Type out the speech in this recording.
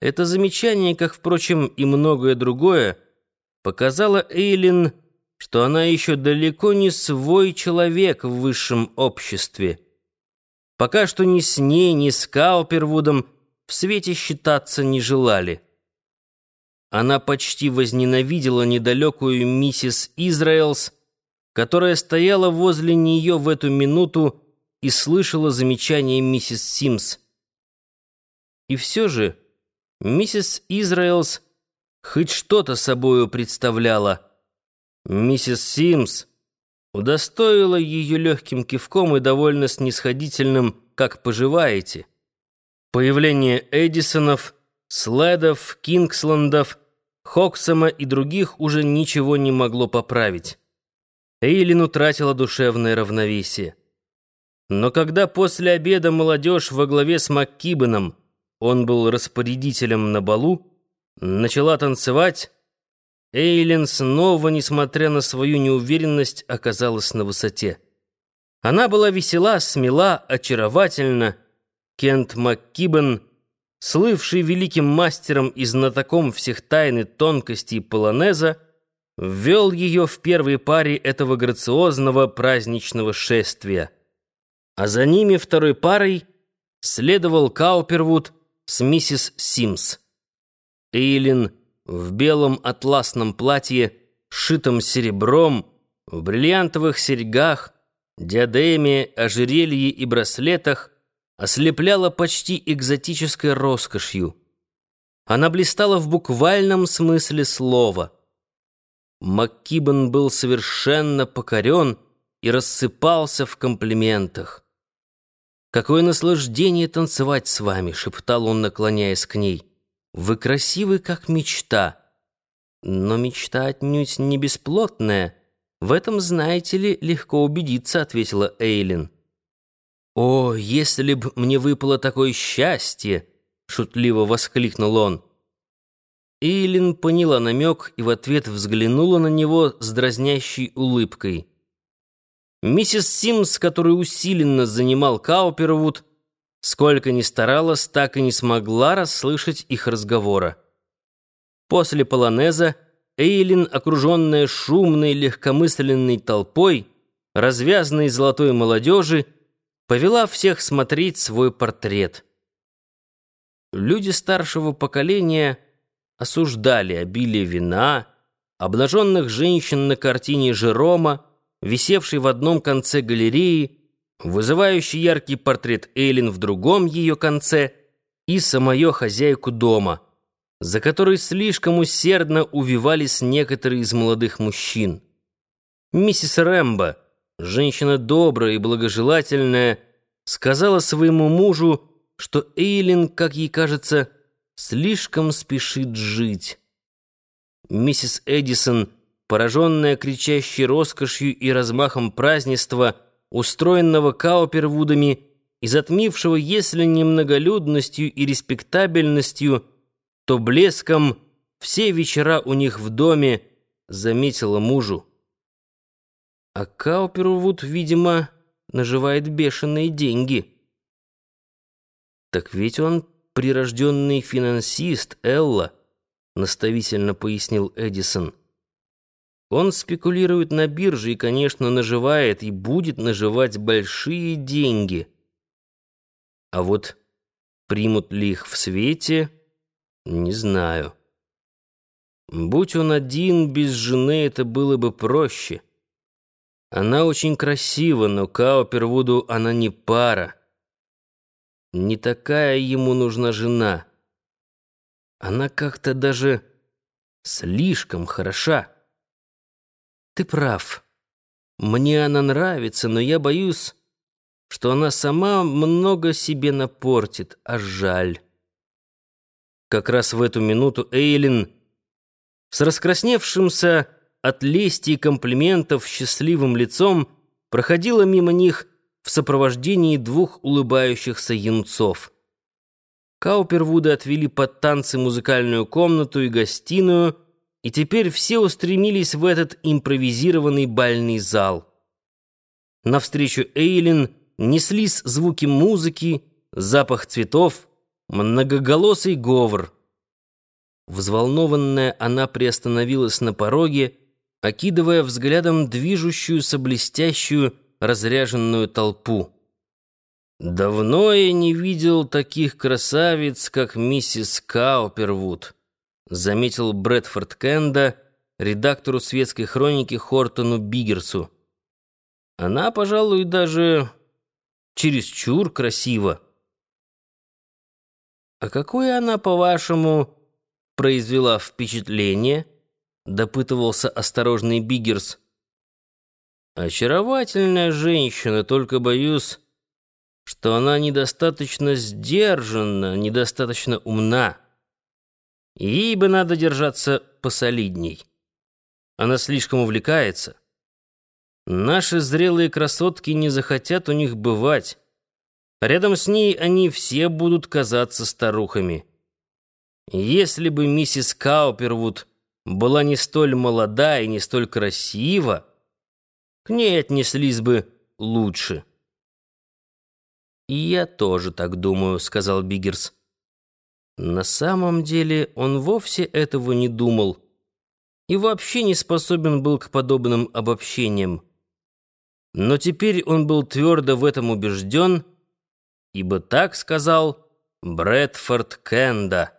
Это замечание, как, впрочем, и многое другое, показало Эйлин, что она еще далеко не свой человек в высшем обществе. Пока что ни с ней, ни с Каупервудом в свете считаться не желали. Она почти возненавидела недалекую миссис Израилс, которая стояла возле нее в эту минуту и слышала замечание миссис Симс. И все же миссис Израилс хоть что-то собою представляла. Миссис Симс удостоила ее легким кивком и довольно снисходительным «как поживаете». Появление Эдисонов, Следов, Кингсландов, Хоксома и других уже ничего не могло поправить. Эйлин утратила душевное равновесие. Но когда после обеда молодежь во главе с МакКибеном, он был распорядителем на балу, начала танцевать, Эйлин снова, несмотря на свою неуверенность, оказалась на высоте. Она была весела, смела, очаровательна. Кент МакКибен, слывший великим мастером и знатоком всех тайн и тонкостей полонеза, ввел ее в первой паре этого грациозного праздничного шествия. А за ними второй парой следовал Каупервуд с миссис Симс. Эйлин в белом атласном платье, шитом серебром, в бриллиантовых серьгах, диадеме, ожерелье и браслетах ослепляла почти экзотической роскошью. Она блистала в буквальном смысле слова. МакКибен был совершенно покорен и рассыпался в комплиментах. «Какое наслаждение танцевать с вами!» — шептал он, наклоняясь к ней. «Вы красивы, как мечта. Но мечта отнюдь не бесплотная. В этом, знаете ли, легко убедиться», — ответила Эйлин. «О, если б мне выпало такое счастье!» — шутливо воскликнул он. Эйлин поняла намек и в ответ взглянула на него с дразнящей улыбкой. Миссис Симс, который усиленно занимал Каупервуд, сколько ни старалась, так и не смогла расслышать их разговора. После полонеза Эйлин, окруженная шумной, легкомысленной толпой, развязанной золотой молодежи, повела всех смотреть свой портрет. Люди старшего поколения осуждали обилие вина, обнаженных женщин на картине Жерома, висевший в одном конце галереи, вызывающий яркий портрет Эйлин в другом ее конце и самую хозяйку дома, за которой слишком усердно увивались некоторые из молодых мужчин. Миссис Рэмбо, женщина добрая и благожелательная, сказала своему мужу, что Эйлин, как ей кажется, слишком спешит жить. Миссис Эдисон пораженная кричащей роскошью и размахом празднества, устроенного Каупервудами и затмившего, если не многолюдностью и респектабельностью, то блеском все вечера у них в доме, заметила мужу. А Каупервуд, видимо, наживает бешеные деньги. Так ведь он прирожденный финансист, Элла, наставительно пояснил Эдисон. Он спекулирует на бирже и, конечно, наживает и будет наживать большие деньги. А вот примут ли их в свете, не знаю. Будь он один, без жены, это было бы проще. Она очень красива, но Каупервуду она не пара. Не такая ему нужна жена. Она как-то даже слишком хороша. Ты прав. Мне она нравится, но я боюсь, что она сама много себе напортит, а жаль. Как раз в эту минуту Эйлин с раскрасневшимся от лести и комплиментов счастливым лицом проходила мимо них в сопровождении двух улыбающихся юнцов. Каупервуды отвели под танцы музыкальную комнату и гостиную, и теперь все устремились в этот импровизированный бальный зал. Навстречу Эйлин неслись звуки музыки, запах цветов, многоголосый говор — Взволнованная, она приостановилась на пороге, окидывая взглядом движущуюся блестящую, разряженную толпу. «Давно я не видел таких красавиц, как миссис Каупервуд», заметил Брэдфорд Кенда, редактору светской хроники Хортону Биггерсу. «Она, пожалуй, даже чересчур красива». «А какое она, по-вашему, произвела впечатление?» — допытывался осторожный Биггерс. «Очаровательная женщина, только боюсь, что она недостаточно сдержанна, недостаточно умна. Ей бы надо держаться посолидней. Она слишком увлекается. Наши зрелые красотки не захотят у них бывать». Рядом с ней они все будут казаться старухами. Если бы миссис Каупервуд была не столь молода и не столь красива, к ней отнеслись бы лучше. «И я тоже так думаю», — сказал Биггерс. На самом деле он вовсе этого не думал и вообще не способен был к подобным обобщениям. Но теперь он был твердо в этом убежден, ибо так сказал Брэдфорд Кенда.